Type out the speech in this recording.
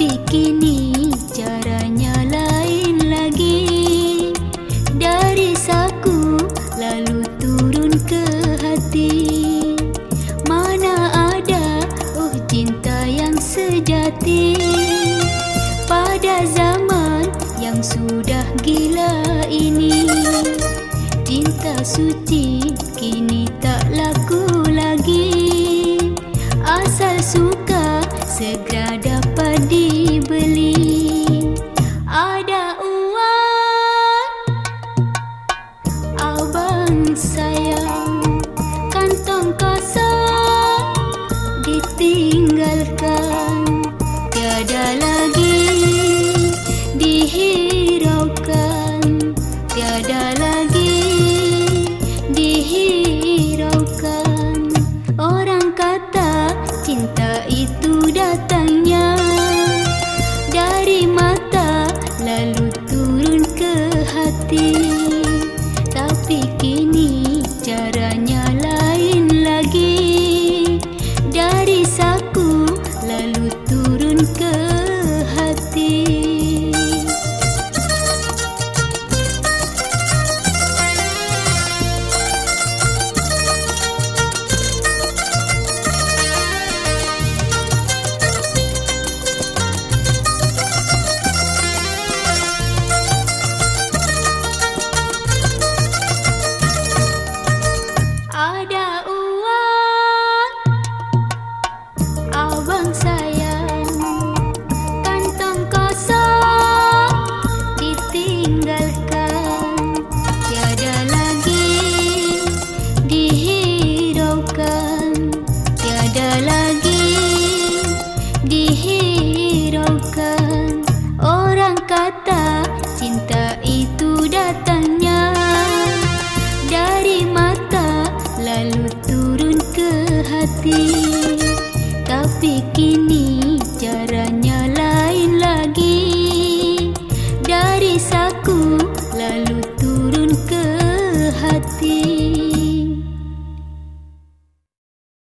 Tapi kini caranya lain lagi. Dari saku lalu turun ke hati. Mana ada oh cinta yang sejati. Pada zaman yang sudah gila ini Cinta suci kini tak laku lagi. Asal suka segera Dari mata lalu turun ke hati. Tapi kini turun ke hati. Tapi kini caranya lain lagi. Dari saku lalu turun ke hati.